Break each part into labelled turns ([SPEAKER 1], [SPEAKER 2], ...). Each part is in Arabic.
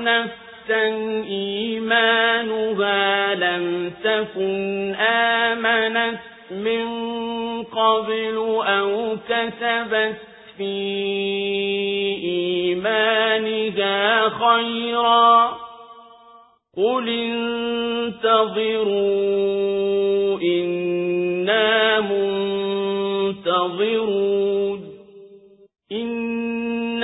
[SPEAKER 1] نفسا إيمانها لم تكن آمنت من قبل أو كسبت في إيمانها خيرا قل انتظروا إنا منتظرون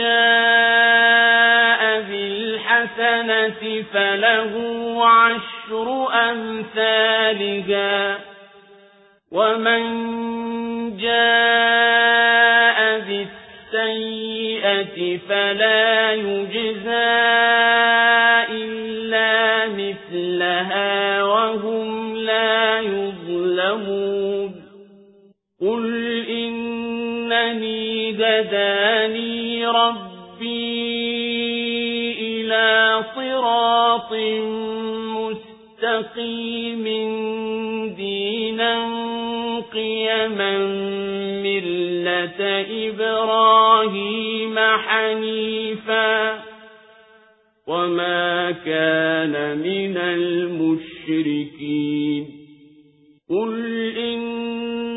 [SPEAKER 1] جاء بالحسنة فله عشر أمثالها. ومن جاء بالسيئة فلا يجزى إنني هداني ربي إلى صراط مستقيم دينا قيما ملة إبراهيم حنيفا وما كان من المشركين قل إن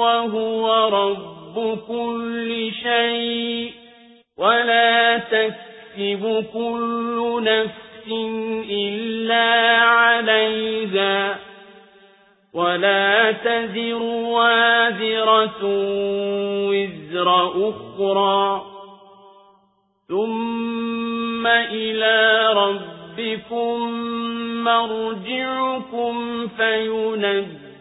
[SPEAKER 1] وهو رب كل شيء ولا تكسب كل نفس إلا عليها ولا تزر وازرة وزر أخرى ثم إلى ربكم مرجعكم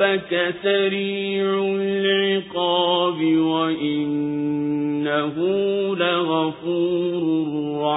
[SPEAKER 1] ربك سريع العقاب وإنه لغفور رحيم.